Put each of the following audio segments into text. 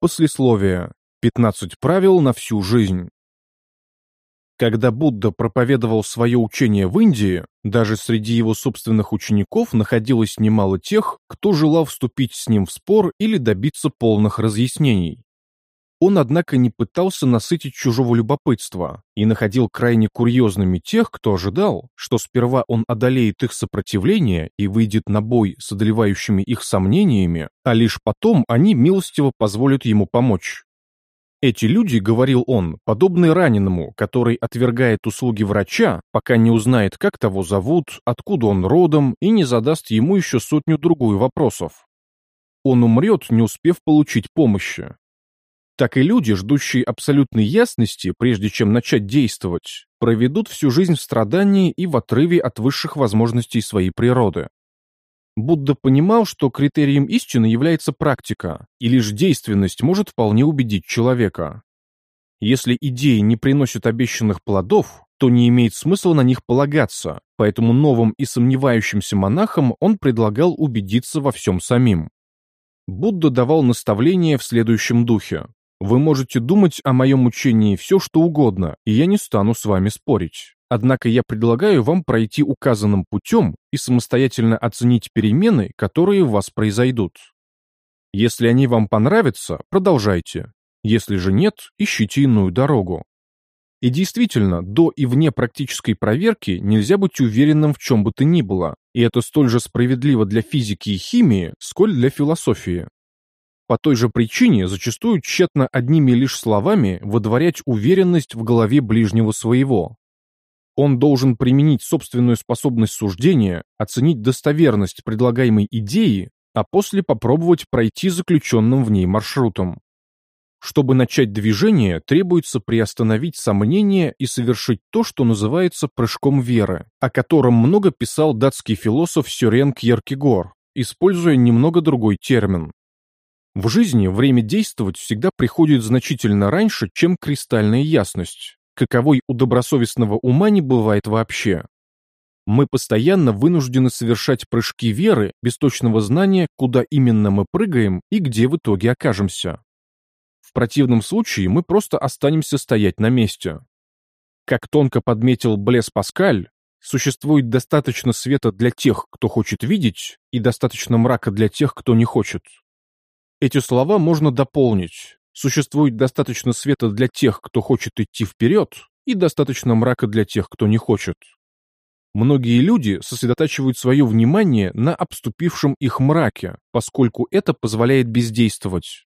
Послесловие. 15 правил на всю жизнь. Когда Будда проповедовал свое учение в Индии, даже среди его собственных учеников находилось немало тех, кто желал вступить с ним в спор или добиться полных разъяснений. Он, однако, не пытался насытить чужого любопытства и находил крайне курьезными тех, кто ожидал, что сперва он одолеет их сопротивление и выйдет на бой с одолевающими их сомнениями, а лишь потом они милостиво позволят ему помочь. Эти люди, говорил он, подобны раненому, который отвергает услуги врача, пока не узнает, как того зовут, откуда он родом и не задаст ему еще сотню-другую вопросов. Он умрет, не успев получить помощи, так и люди, ждущие абсолютной ясности, прежде чем начать действовать, проведут всю жизнь в страдании и в отрыве от высших возможностей своей природы. Будда понимал, что критерием истины является практика, и лишь действенность может вполне убедить человека. Если идеи не приносят обещанных плодов, то не имеет смысла на них полагаться, поэтому новым и сомневающимся монахам он предлагал убедиться во всем самим. Будда давал наставления в следующем духе. Вы можете думать о моем учении все, что угодно, и я не стану с вами спорить. Однако я предлагаю вам пройти указанным путем и самостоятельно оценить перемены, которые у вас произойдут. Если они вам понравятся, продолжайте. Если же нет, ищите иную дорогу. И действительно, до и вне практической проверки нельзя быть уверенным в чем бы то ни было, и это столь же справедливо для физики и химии, сколь для философии. По той же причине зачастую тщетно одними лишь словами выдворять уверенность в голове ближнего своего. Он должен применить собственную способность суждения, оценить достоверность предлагаемой идеи, а после попробовать пройти заключенным в ней маршрутом. Чтобы начать движение, требуется приостановить сомнения и совершить то, что называется прыжком веры, о котором много писал датский философ Сюрен Кьеркегор, используя немного другой термин. В жизни время действовать всегда приходит значительно раньше, чем кристальная ясность, каковой у добросовестного ума не бывает вообще. Мы постоянно вынуждены совершать прыжки веры без точного знания, куда именно мы прыгаем и где в итоге окажемся. В противном случае мы просто останемся стоять на месте. Как тонко подметил Блес Паскаль, существует достаточно света для тех, кто хочет видеть, и достаточно мрака для тех, кто не хочет. Эти слова можно дополнить. Существует достаточно света для тех, кто хочет идти вперед, и достаточно мрака для тех, кто не хочет. Многие люди сосредотачивают свое внимание на обступившем их мраке, поскольку это позволяет бездействовать.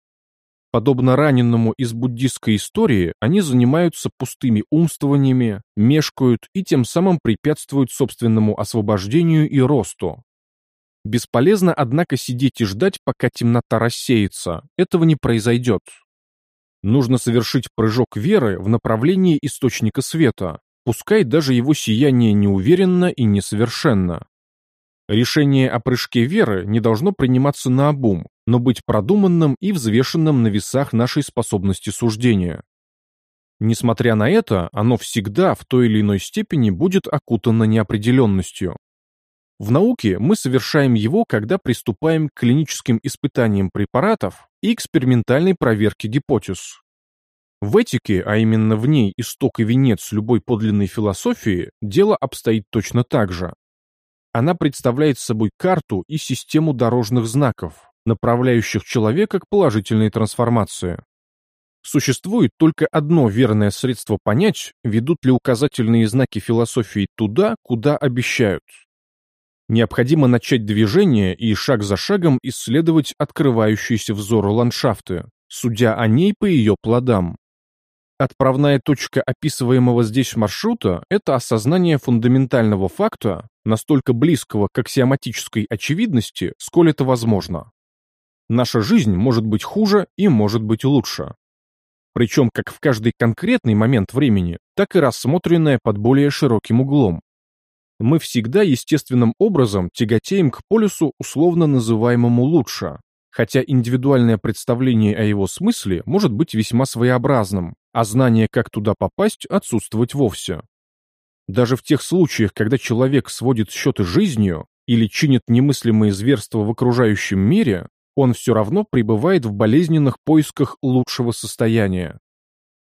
Подобно раненому из буддистской истории, они занимаются пустыми умствованиями, мешкают и тем самым препятствуют собственному освобождению и росту. Бесполезно, однако, сидеть и ждать, пока темнота рассеется. Этого не произойдет. Нужно совершить прыжок веры в направлении источника света, пускай даже его сияние неуверенно и несовершенно. Решение о прыжке веры не должно приниматься наобум, но быть продуманным и взвешенным на весах нашей способности суждения. Несмотря на это, оно всегда в той или иной степени будет окутано неопределенностью. В науке мы совершаем его, когда приступаем к клиническим испытаниям препаратов и экспериментальной проверке гипотез. В этике, а именно в ней исток и венец любой подлинной философии, дело обстоит точно так же. Она представляет собой карту и систему дорожных знаков, направляющих человека к положительной трансформации. Существует только одно верное средство понять, ведут ли указательные знаки философии туда, куда обещают, Необходимо начать движение и шаг за шагом исследовать открывающиеся взору ландшафты, судя о ней по ее плодам. Отправная точка описываемого здесь маршрута – это осознание фундаментального факта, настолько близкого к аксиоматической очевидности, сколь это возможно. Наша жизнь может быть хуже и может быть лучше. Причем как в каждый конкретный момент времени, так и рассмотренная под более широким углом, мы всегда естественным образом тяготеем к полюсу, условно называемому лучше, хотя индивидуальное представление о его смысле может быть весьма своеобразным, а знание, как туда попасть, отсутствовать вовсе. Даже в тех случаях, когда человек сводит счеты жизнью или чинит немыслимые зверства в окружающем мире, он все равно пребывает в болезненных поисках лучшего состояния.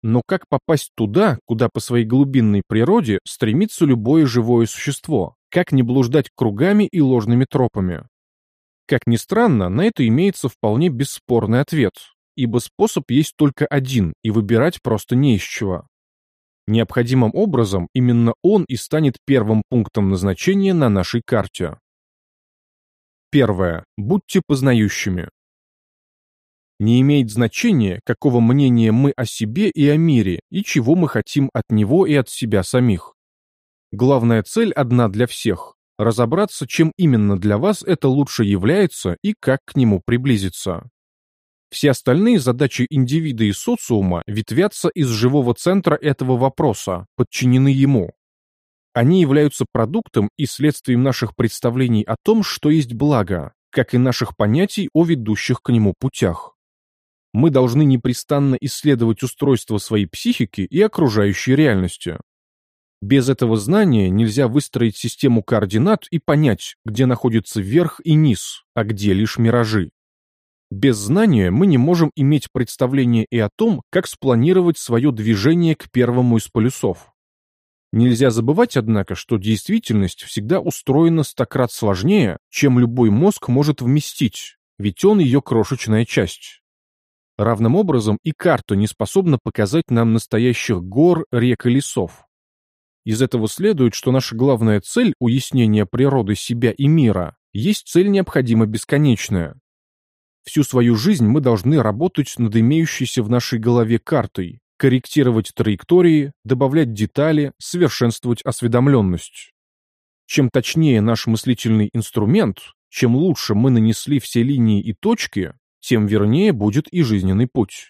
Но как попасть туда, куда по своей глубинной природе стремится любое живое существо? Как не блуждать кругами и ложными тропами? Как ни странно, на это имеется вполне бесспорный ответ, ибо способ есть только один, и выбирать просто не из чего. Необходимым образом именно он и станет первым пунктом назначения на нашей карте. Первое. Будьте познающими. Не имеет значения, какого мнения мы о себе и о мире, и чего мы хотим от него и от себя самих. Главная цель одна для всех – разобраться, чем именно для вас это лучше является и как к нему приблизиться. Все остальные задачи индивида и социума ветвятся из живого центра этого вопроса, подчинены ему. Они являются продуктом и следствием наших представлений о том, что есть благо, как и наших понятий о ведущих к нему путях мы должны непрестанно исследовать устройство своей психики и окружающей реальности. Без этого знания нельзя выстроить систему координат и понять, где находится верх и низ, а где лишь миражи. Без знания мы не можем иметь представление и о том, как спланировать свое движение к первому из полюсов. Нельзя забывать, однако, что действительность всегда устроена стократ сложнее, чем любой мозг может вместить, ведь он ее крошечная часть. Равным образом и карта не способна показать нам настоящих гор, рек и лесов. Из этого следует, что наша главная цель уяснения природы себя и мира есть цель необходимо бесконечная. Всю свою жизнь мы должны работать над имеющейся в нашей голове картой, корректировать траектории, добавлять детали, совершенствовать осведомленность. Чем точнее наш мыслительный инструмент, чем лучше мы нанесли все линии и точки, тем вернее будет и жизненный путь.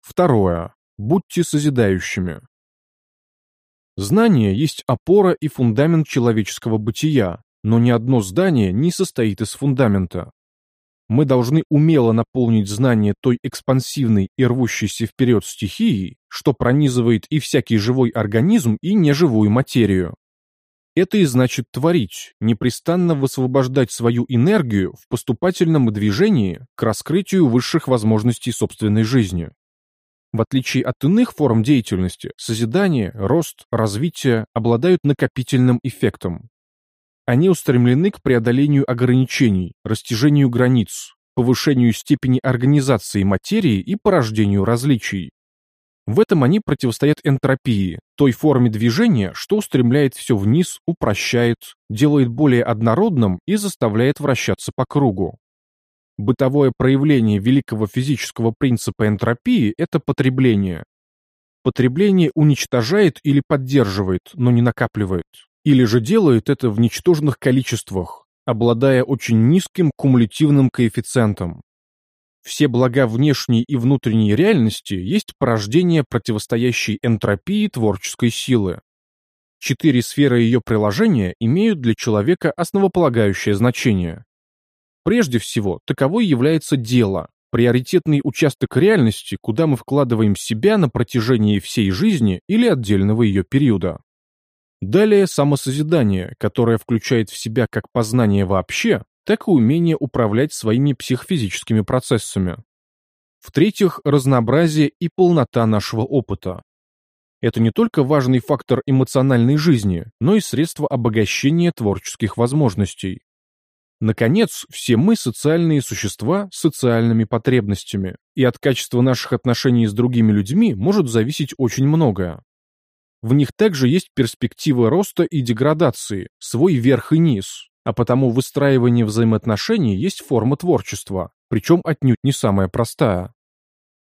Второе. Будьте созидающими. Знание есть опора и фундамент человеческого бытия, но ни одно здание не состоит из фундамента. Мы должны умело наполнить знание той экспансивной и рвущейся вперед стихией, что пронизывает и всякий живой организм, и неживую материю. Это и значит творить, непрестанно высвобождать свою энергию в поступательном движении к раскрытию высших возможностей собственной жизни. В отличие от иных форм деятельности, созидание, рост, развитие обладают накопительным эффектом. Они устремлены к преодолению ограничений, растяжению границ, повышению степени организации материи и порождению различий. В этом они противостоят энтропии, той форме движения, что устремляет все вниз, упрощает, делает более однородным и заставляет вращаться по кругу. Бытовое проявление великого физического принципа энтропии – это потребление. Потребление уничтожает или поддерживает, но не накапливает. Или же делает это в ничтожных количествах, обладая очень низким кумулятивным коэффициентом. Все блага внешней и внутренней реальности есть порождение противостоящей энтропии творческой силы. Четыре сферы ее приложения имеют для человека основополагающее значение. Прежде всего, таковой является дело, приоритетный участок реальности, куда мы вкладываем себя на протяжении всей жизни или отдельного ее периода. Далее самосозидание, которое включает в себя как познание вообще, так и умение управлять своими психофизическими процессами. В-третьих, разнообразие и полнота нашего опыта. Это не только важный фактор эмоциональной жизни, но и средство обогащения творческих возможностей. Наконец, все мы социальные существа с социальными потребностями, и от качества наших отношений с другими людьми может зависеть очень многое. В них также есть перспективы роста и деградации, свой верх и низ, а потому выстраивание взаимоотношений есть форма творчества, причем отнюдь не самая простая.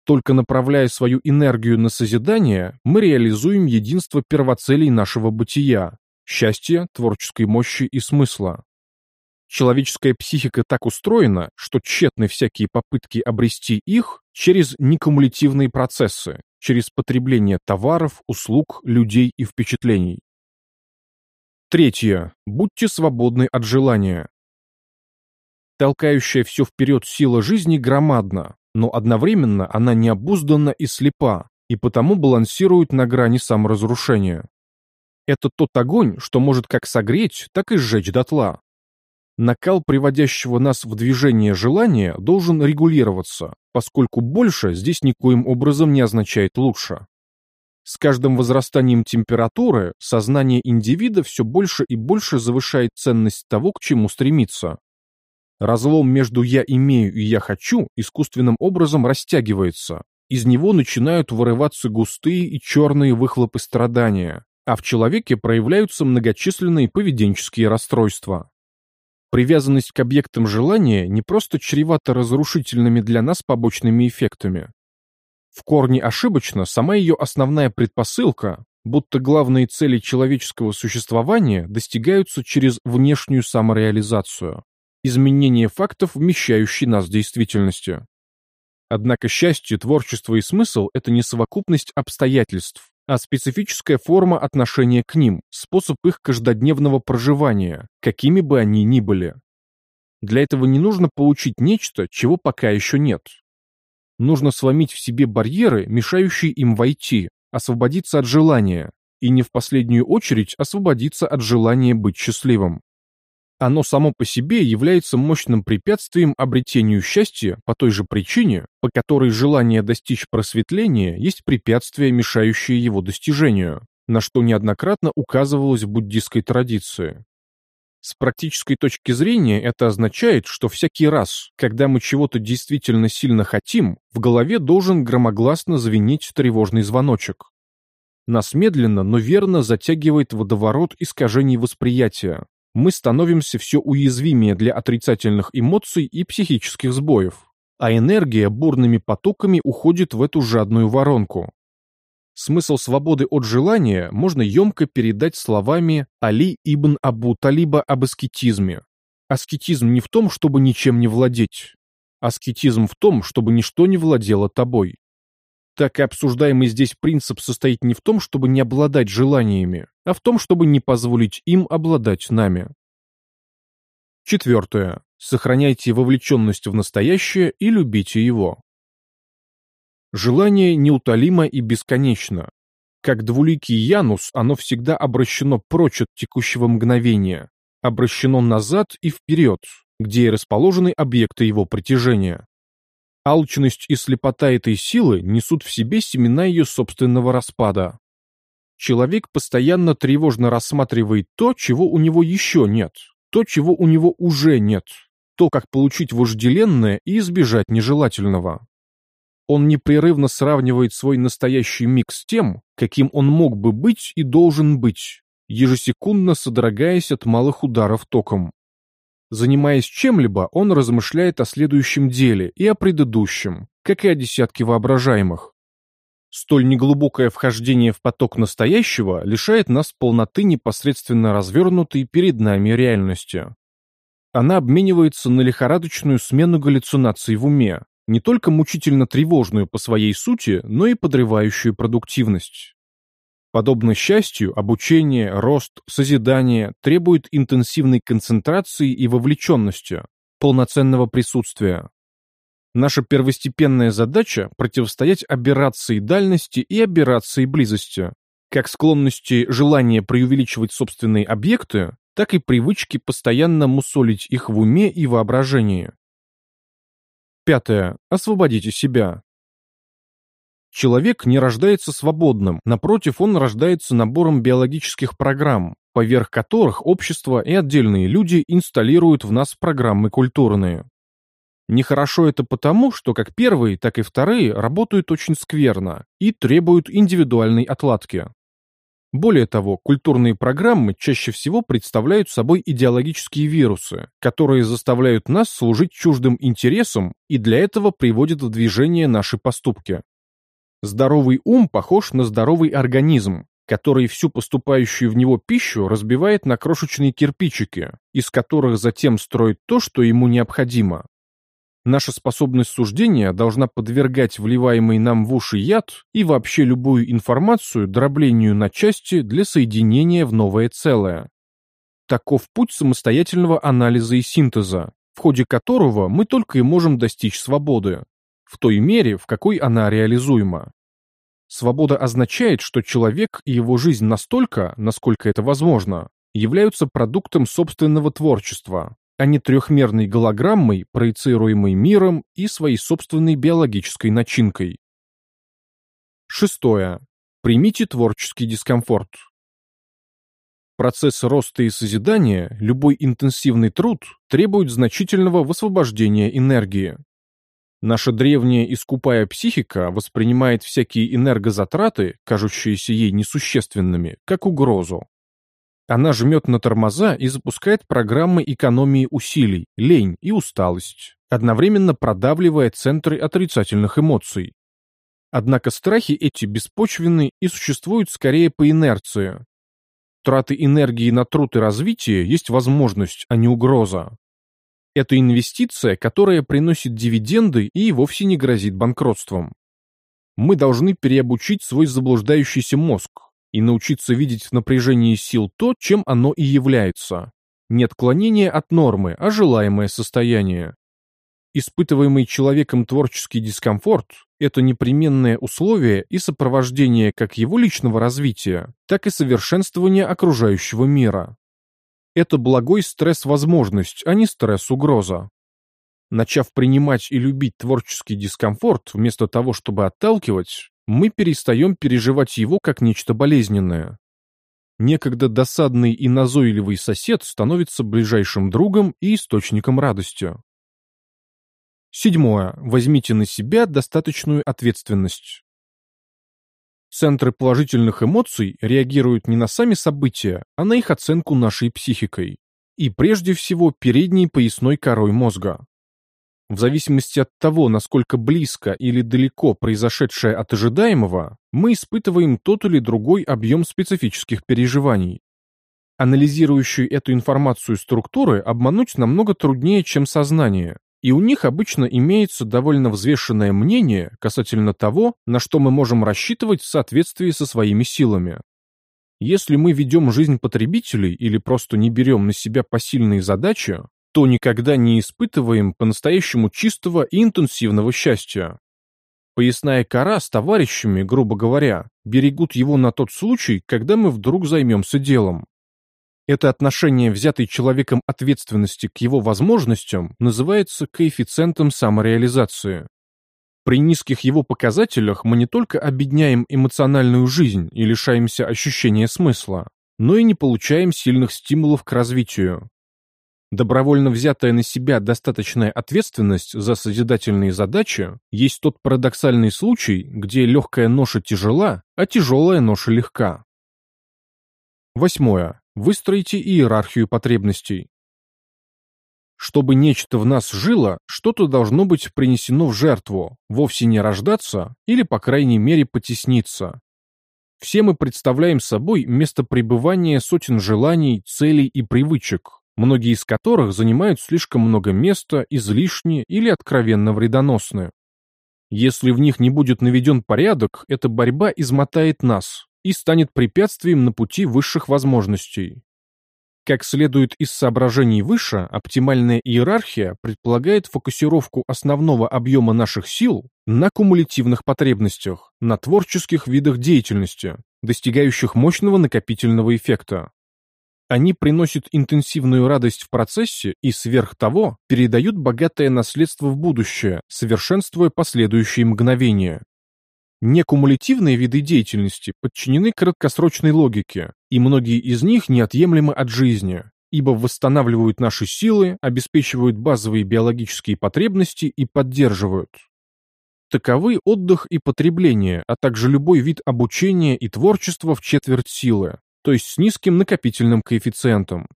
Только направляя свою энергию на созидание, мы реализуем единство первоцелей нашего бытия – счастья, творческой мощи и смысла. Человеческая психика так устроена, что тщетны всякие попытки обрести их через некумулятивные процессы, через потребление товаров, услуг, людей и впечатлений. Третье. Будьте свободны от желания. Толкающая все вперед сила жизни громадна, но одновременно она необузданна и слепа, и потому балансирует на грани саморазрушения. Это тот огонь, что может как согреть, так и сжечь дотла. Накал приводящего нас в движение желания должен регулироваться, поскольку больше здесь никоим образом не означает лучше. С каждым возрастанием температуры сознание индивида все больше и больше завышает ценность того, к чему стремится. Разлом между «я имею» и «я хочу» искусственным образом растягивается. Из него начинают вырываться густые и черные выхлопы страдания, а в человеке проявляются многочисленные поведенческие расстройства. Привязанность к объектам желания не просто чревата разрушительными для нас побочными эффектами. В корне ошибочно сама ее основная предпосылка, будто главные цели человеческого существования достигаются через внешнюю самореализацию, изменение фактов, вмещающей нас в действительности. Однако счастье, творчество и смысл – это не совокупность обстоятельств, а специфическая форма отношения к ним, способ их каждодневного проживания, какими бы они ни были. Для этого не нужно получить нечто, чего пока еще нет. Нужно сломить в себе барьеры, мешающие им войти, освободиться от желания, и не в последнюю очередь освободиться от желания быть счастливым. Оно само по себе является мощным препятствием обретению счастья по той же причине, по которой желание достичь просветления есть препятствие, мешающее его достижению, на что неоднократно указывалось в буддистской традиции. С практической точки зрения это означает, что всякий раз, когда мы чего-то действительно сильно хотим, в голове должен громогласно звенеть тревожный звоночек. Нас медленно, но верно затягивает водоворот искажений восприятия, мы становимся все уязвимее для отрицательных эмоций и психических сбоев, а энергия бурными потоками уходит в эту жадную воронку. Смысл свободы от желания можно емко передать словами Али ибн Абу Талиба об аскетизме. Аскетизм не в том, чтобы ничем не владеть. Аскетизм в том, чтобы ничто не владело тобой так и обсуждаемый здесь принцип состоит не в том, чтобы не обладать желаниями, а в том, чтобы не позволить им обладать нами. Четвертое. Сохраняйте вовлеченность в настоящее и любите его. Желание неутолимо и бесконечно. Как двуликий Янус, оно всегда обращено прочь от текущего мгновения, обращено назад и вперед, где и расположены объекты его притяжения. Алчность и слепота этой силы несут в себе семена ее собственного распада. Человек постоянно тревожно рассматривает то, чего у него еще нет, то, чего у него уже нет, то, как получить вожделенное и избежать нежелательного. Он непрерывно сравнивает свой настоящий миг с тем, каким он мог бы быть и должен быть, ежесекундно содрогаясь от малых ударов током. Занимаясь чем-либо, он размышляет о следующем деле и о предыдущем, как и о десятке воображаемых. Столь неглубокое вхождение в поток настоящего лишает нас полноты непосредственно развернутой перед нами реальности. Она обменивается на лихорадочную смену галлюцинаций в уме, не только мучительно тревожную по своей сути, но и подрывающую продуктивность. Подобно счастью, обучение, рост, созидание требуют интенсивной концентрации и вовлеченности, полноценного присутствия. Наша первостепенная задача – противостоять аберрации дальности и аберрации близости, как склонности желания преувеличивать собственные объекты, так и привычки постоянно мусолить их в уме и воображении. Пятое. Освободите себя. Человек не рождается свободным, напротив, он рождается набором биологических программ, поверх которых общество и отдельные люди инсталируют в нас программы культурные. Нехорошо это потому, что как первые, так и вторые работают очень скверно и требуют индивидуальной отладки. Более того, культурные программы чаще всего представляют собой идеологические вирусы, которые заставляют нас служить чуждым интересам и для этого приводят в движение наши поступки. Здоровый ум похож на здоровый организм, который всю поступающую в него пищу разбивает на крошечные кирпичики, из которых затем строит то, что ему необходимо. Наша способность суждения должна подвергать вливаемый нам в уши яд и вообще любую информацию дроблению на части для соединения в новое целое. Таков путь самостоятельного анализа и синтеза, в ходе которого мы только и можем достичь свободы, в той мере, в какой она реализуема. Свобода означает, что человек и его жизнь настолько, насколько это возможно, являются продуктом собственного творчества, а не трехмерной голограммой, проецируемой миром и своей собственной биологической начинкой. Шестое. Примите творческий дискомфорт. Процесс роста и созидания, любой интенсивный труд требует значительного высвобождения энергии. Наша древняя и скупая психика воспринимает всякие энергозатраты, кажущиеся ей несущественными, как угрозу. Она жмет на тормоза и запускает программы экономии усилий, лень и усталость, одновременно продавливая центры отрицательных эмоций. Однако страхи эти беспочвенны и существуют скорее по инерции. Траты энергии на труд и развитие есть возможность, а не угроза. Это инвестиция, которая приносит дивиденды и вовсе не грозит банкротством. Мы должны переобучить свой заблуждающийся мозг, и научиться видеть в напряжении сил то, чем оно и является. Не отклонение от нормы, а желаемое состояние. Испытываемый человеком творческий дискомфорт – это непременное условие и сопровождение как его личного развития, так и совершенствования окружающего мира. Это благой стресс-возможность, а не стресс-угроза. Начав принимать и любить творческий дискомфорт вместо того, чтобы отталкивать, мы перестаем переживать его как нечто болезненное. Некогда досадный и назойливый сосед становится ближайшим другом и источником радости. Седьмое. Возьмите на себя достаточную ответственность. Центры положительных эмоций реагируют не на сами события, а на их оценку нашей психикой. И прежде всего передней поясной корой мозга. В зависимости от того, насколько близко или далеко произошедшее от ожидаемого, мы испытываем тот или другой объем специфических переживаний. Анализирующие эту информацию структуры обмануть намного труднее, чем сознание, и у них обычно имеется довольно взвешенное мнение касательно того, на что мы можем рассчитывать в соответствии со своими силами. Если мы ведем жизнь потребителей или просто не берем на себя посильные задачи, то никогда не испытываем по-настоящему чистого и интенсивного счастья. Поясная кора с товарищами, грубо говоря, берегут его на тот случай, когда мы вдруг займемся делом. Это отношение взятой человеком ответственности к его возможностям называется коэффициентом самореализации. При низких его показателях мы не только обедняем эмоциональную жизнь и лишаемся ощущения смысла, но и не получаем сильных стимулов к развитию. Добровольно взятая на себя достаточная ответственность за созидательные задачи есть тот парадоксальный случай, где легкая ноша тяжела, а тяжелая ноша легка. Восьмое. Выстроите иерархию потребностей. Чтобы нечто в нас жило, что-то должно быть принесено в жертву, вовсе не рождаться или, по крайней мере, потесниться. Все мы представляем собой место пребывания сотен желаний, целей и привычек, многие из которых занимают слишком много места, излишне или откровенно вредоносны. Если в них не будет наведен порядок, эта борьба измотает нас и станет препятствием на пути высших возможностей. Как следует из соображений выше, оптимальная иерархия предполагает фокусировку основного объема наших сил на кумулятивных потребностях, на творческих видах деятельности, достигающих мощного накопительного эффекта. Они приносят интенсивную радость в процессе и, сверх того, передают богатое наследство в будущее, совершенствуя последующие мгновения. Некумулятивные виды деятельности подчинены краткосрочной логике, и многие из них неотъемлемы от жизни, ибо восстанавливают наши силы, обеспечивают базовые биологические потребности и поддерживают. Таковы отдых и потребление, а также любой вид обучения и творчества в четверть силы, то есть с низким накопительным коэффициентом.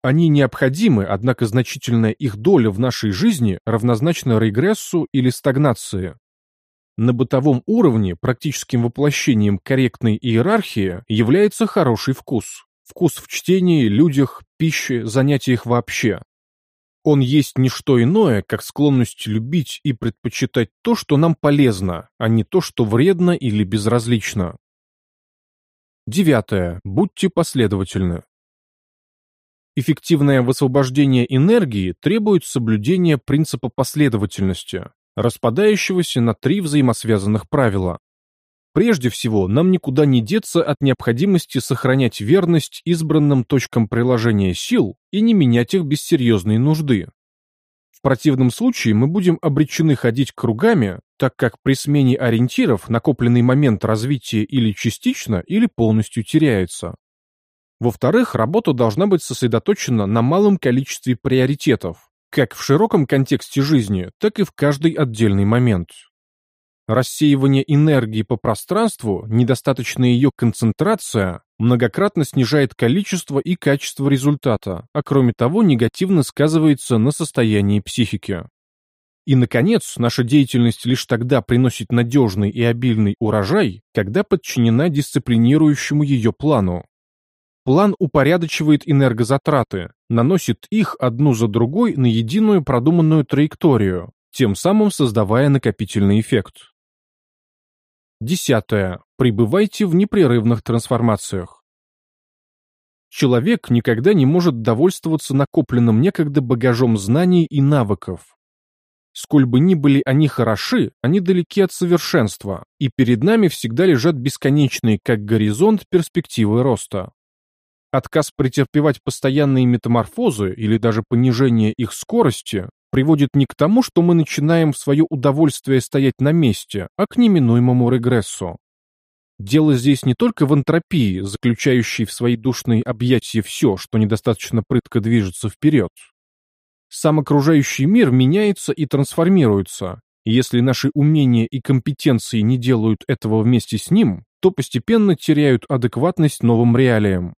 Они необходимы, однако значительная их доля в нашей жизни равнозначна регрессу или стагнации. На бытовом уровне практическим воплощением корректной иерархии является хороший вкус. Вкус в чтении, людях, пище, занятиях вообще. Он есть не что иное, как склонность любить и предпочитать то, что нам полезно, а не то, что вредно или безразлично. Девятое. Будьте последовательны. Эффективное высвобождение энергии требует соблюдения принципа последовательности, распадающегося на три взаимосвязанных правила. Прежде всего, нам никуда не деться от необходимости сохранять верность избранным точкам приложения сил и не менять их без серьезной нужды. Противном случае мы будем обречены ходить кругами, так как при смене ориентиров накопленный момент развития или частично, или полностью теряется. Во-вторых, работа должна быть сосредоточена на малом количестве приоритетов, как в широком контексте жизни, так и в каждый отдельный момент. Рассеивание энергии по пространству, недостаточная ее концентрация многократно снижает количество и качество результата, а кроме того негативно сказывается на состоянии психики. И, наконец, наша деятельность лишь тогда приносит надежный и обильный урожай, когда подчинена дисциплинирующему ее плану. План упорядочивает энергозатраты, наносит их одну за другой на единую продуманную траекторию, тем самым создавая накопительный эффект. Десятое. Пребывайте в непрерывных трансформациях. Человек никогда не может довольствоваться накопленным некогда багажом знаний и навыков. Сколь бы ни были они хороши, они далеки от совершенства, и перед нами всегда лежат бесконечные, как горизонт, перспективы роста. Отказ претерпевать постоянные метаморфозы или даже понижение их скорости приводит не к тому, что мы начинаем в свое удовольствие стоять на месте, а к неминуемому регрессу. Дело здесь не только в энтропии, заключающей в свои душные объятия все, что недостаточно прытко движется вперед. Сам окружающий мир меняется и трансформируется, и если наши умения и компетенции не делают этого вместе с ним, то постепенно теряют адекватность новым реалиям.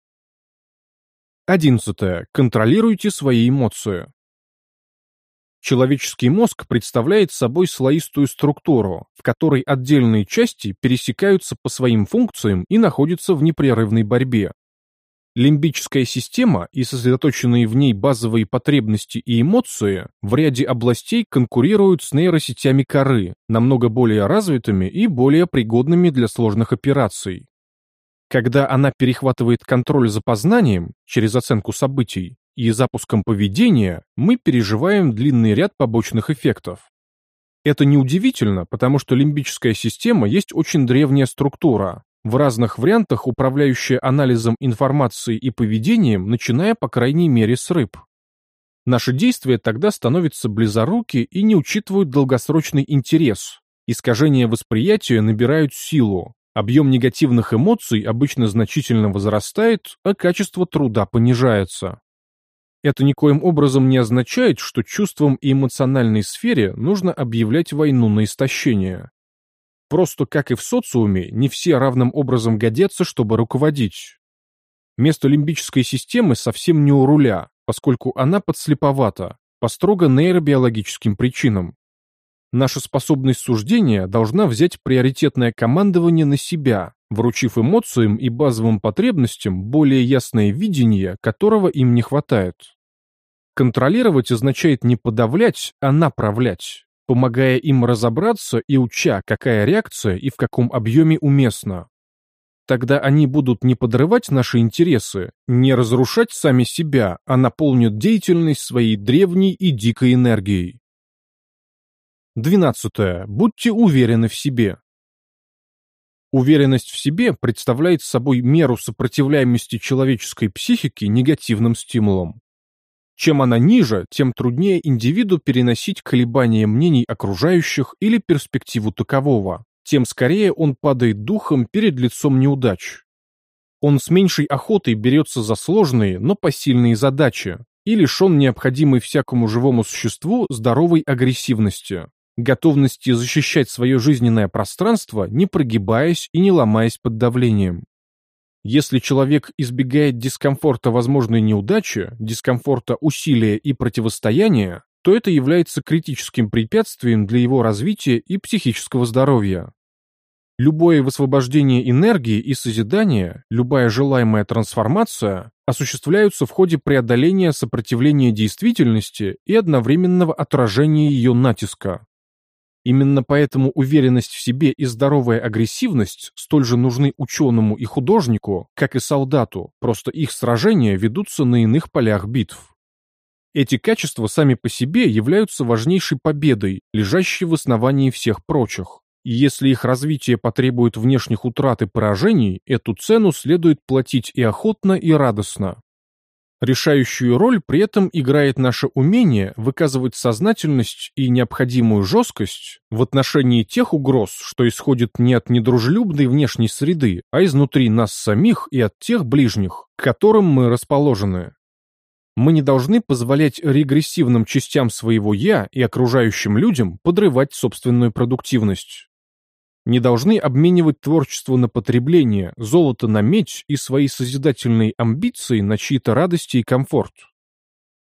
11. Контролируйте свои эмоции. Человеческий мозг представляет собой слоистую структуру, в которой отдельные части пересекаются по своим функциям и находятся в непрерывной борьбе. Лимбическая система и сосредоточенные в ней базовые потребности и эмоции в ряде областей конкурируют с нейросетями коры, намного более развитыми и более пригодными для сложных операций. Когда она перехватывает контроль за познанием через оценку событий, и запуском поведения мы переживаем длинный ряд побочных эффектов. Это неудивительно, потому что лимбическая система есть очень древняя структура, в разных вариантах управляющая анализом информации и поведением, начиная по крайней мере с рыб. Наши действия тогда становятся близоруки и не учитывают долгосрочный интерес. Искажения восприятия набирают силу, объем негативных эмоций обычно значительно возрастает, а качество труда понижается. Это никоим образом не означает, что чувствам и эмоциональной сфере нужно объявлять войну на истощение. Просто, как и в социуме, не все равным образом годятся, чтобы руководить. Место лимбической системы совсем не у руля, поскольку она подслеповата, по строго нейробиологическим причинам. Наша способность суждения должна взять приоритетное командование на себя, вручив эмоциям и базовым потребностям более ясное видение, которого им не хватает. Контролировать означает не подавлять, а направлять, помогая им разобраться и уча, какая реакция и в каком объеме уместна. Тогда они будут не подрывать наши интересы, не разрушать сами себя, а наполнят деятельность своей древней и дикой энергией. 12. Будьте уверены в себе. Уверенность в себе представляет собой меру сопротивляемости человеческой психики негативным стимулам. Чем она ниже, тем труднее индивиду переносить колебания мнений окружающих или перспективу такового, тем скорее он падает духом перед лицом неудач. Он с меньшей охотой берется за сложные, но посильные задачи и лишен необходимой всякому живому существу здоровой агрессивности, готовности защищать свое жизненное пространство, не прогибаясь и не ломаясь под давлением. Если человек избегает дискомфорта возможной неудачи, дискомфорта усилия и противостояния, то это является критическим препятствием для его развития и психического здоровья. Любое высвобождение энергии и созидания, любая желаемая трансформация осуществляются в ходе преодоления сопротивления действительности и одновременного отражения ее натиска. Именно поэтому уверенность в себе и здоровая агрессивность столь же нужны ученому и художнику, как и солдату, просто их сражения ведутся на иных полях битв. Эти качества сами по себе являются важнейшей победой, лежащей в основании всех прочих, И если их развитие потребует внешних утрат и поражений, эту цену следует платить и охотно, и радостно. Решающую роль при этом играет наше умение выказывать сознательность и необходимую жесткость в отношении тех угроз, что исходят не от недружелюбной внешней среды, а изнутри нас самих и от тех ближних, к которым мы расположены. Мы не должны позволять регрессивным частям своего «я» и окружающим людям подрывать собственную продуктивность не должны обменивать творчество на потребление, золото на медь и свои созидательные амбиции на чьи-то радости и комфорт.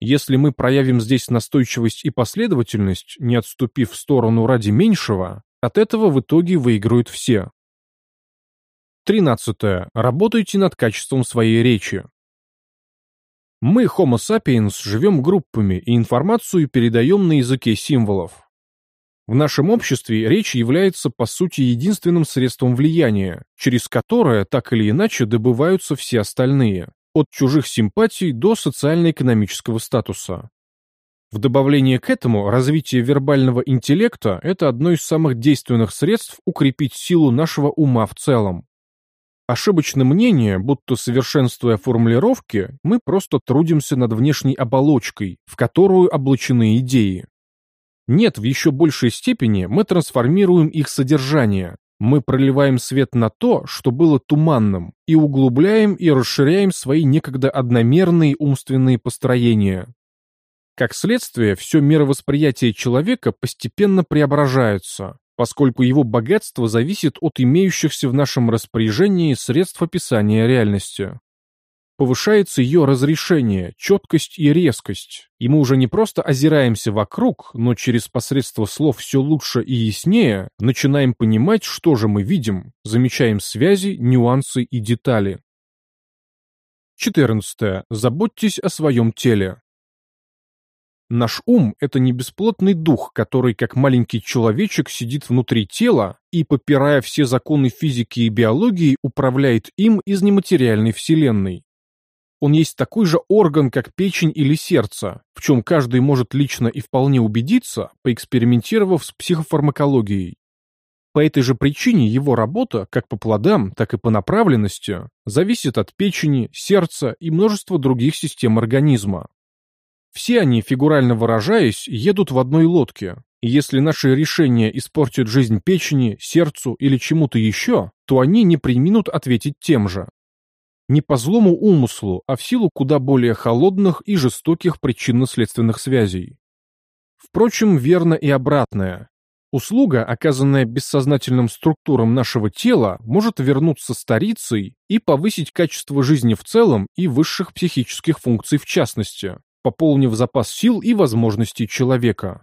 Если мы проявим здесь настойчивость и последовательность, не отступив в сторону ради меньшего, от этого в итоге выиграют все. 13. Работайте над качеством своей речи. Мы, Homo sapiens, живем группами и информацию передаем на языке символов. В нашем обществе речь является по сути единственным средством влияния, через которое так или иначе добываются все остальные, от чужих симпатий до социально-экономического статуса. В добавление к этому, развитие вербального интеллекта – это одно из самых действенных средств укрепить силу нашего ума в целом. Ошибочное мнение, будто совершенствуя формулировки, мы просто трудимся над внешней оболочкой, в которую облачены идеи. Нет, в еще большей степени мы трансформируем их содержание. Мы проливаем свет на то, что было туманным, и углубляем и расширяем свои некогда одномерные умственные построения. Как следствие, все мировосприятие человека постепенно преображается, поскольку его богатство зависит от имеющихся в нашем распоряжении средств описания реальности. Повышается ее разрешение, четкость и резкость, и мы уже не просто озираемся вокруг, но через посредство слов все лучше и яснее начинаем понимать, что же мы видим, замечаем связи, нюансы и детали. 14. Заботьтесь о своем теле. Наш ум – это не бесплотный дух, который, как маленький человечек, сидит внутри тела и, попирая все законы физики и биологии, управляет им из нематериальной вселенной. Он есть такой же орган, как печень или сердце, в чем каждый может лично и вполне убедиться, поэкспериментировав с психофармакологией. По этой же причине его работа, как по плодам, так и по направленности, зависит от печени, сердца и множества других систем организма. Все они, фигурально выражаясь, едут в одной лодке, и если наши решения испортят жизнь печени, сердцу или чему-то еще, то они не приминут ответить тем же. Не по злому умыслу, а в силу куда более холодных и жестоких причинно-следственных связей. Впрочем, верно и обратное. Услуга, оказанная бессознательным структурам нашего тела, может вернуться старицей и повысить качество жизни в целом и высших психических функций в частности, пополнив запас сил и возможностей человека.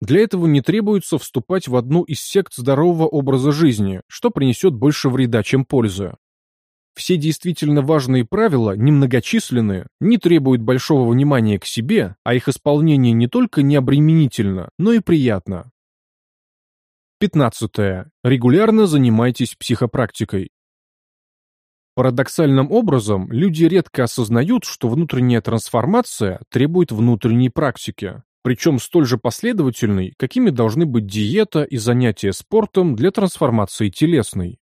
Для этого не требуется вступать в одну из сект здорового образа жизни, что принесет больше вреда, чем пользы. Все действительно важные правила немногочисленны, не требуют большого внимания к себе, а их исполнение не только не обременительно, но и приятно. 15. Регулярно занимайтесь психопрактикой. Парадоксальным образом, люди редко осознают, что внутренняя трансформация требует внутренней практики, причем столь же последовательной, какими должны быть диета и занятия спортом для трансформации телесной.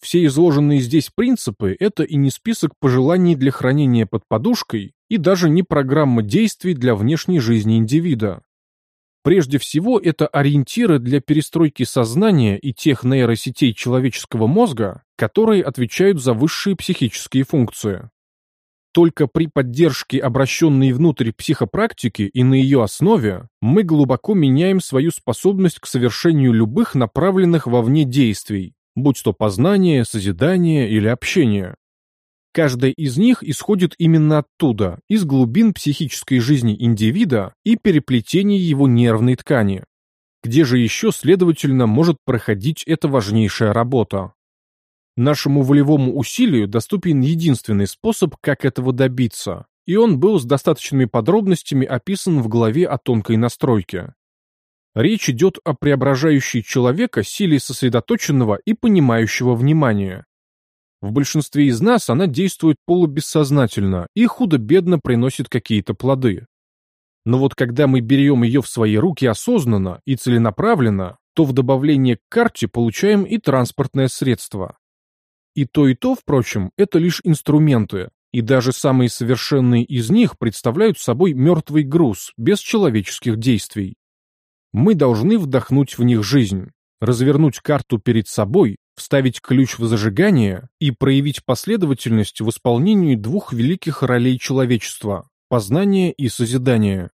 Все изложенные здесь принципы – это и не список пожеланий для хранения под подушкой, и даже не программа действий для внешней жизни индивида. Прежде всего, это ориентиры для перестройки сознания и тех нейросетей человеческого мозга, которые отвечают за высшие психические функции. Только при поддержке обращенной внутрь психопрактики и на ее основе мы глубоко меняем свою способность к совершению любых направленных вовне действий, будь то познание, созидание или общение. Каждая из них исходит именно оттуда, из глубин психической жизни индивида и переплетений его нервной ткани. Где же еще, следовательно, может проходить эта важнейшая работа? Нашему волевому усилию доступен единственный способ, как этого добиться, и он был с достаточными подробностями описан в главе о тонкой настройке. Речь идет о преображающей человека силе сосредоточенного и понимающего внимания. В большинстве из нас она действует полубессознательно и худо-бедно приносит какие-то плоды. Но вот когда мы берем ее в свои руки осознанно и целенаправленно, то в добавление к карте получаем и транспортное средство. И то, и то, впрочем, это лишь инструменты, и даже самые совершенные из них представляют собой мертвый груз, без человеческих действий. Мы должны вдохнуть в них жизнь, развернуть карту перед собой, вставить ключ в зажигание и проявить последовательность в исполнении двух великих ролей человечества – познания и созидания.